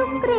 ರುಕ್ರೇ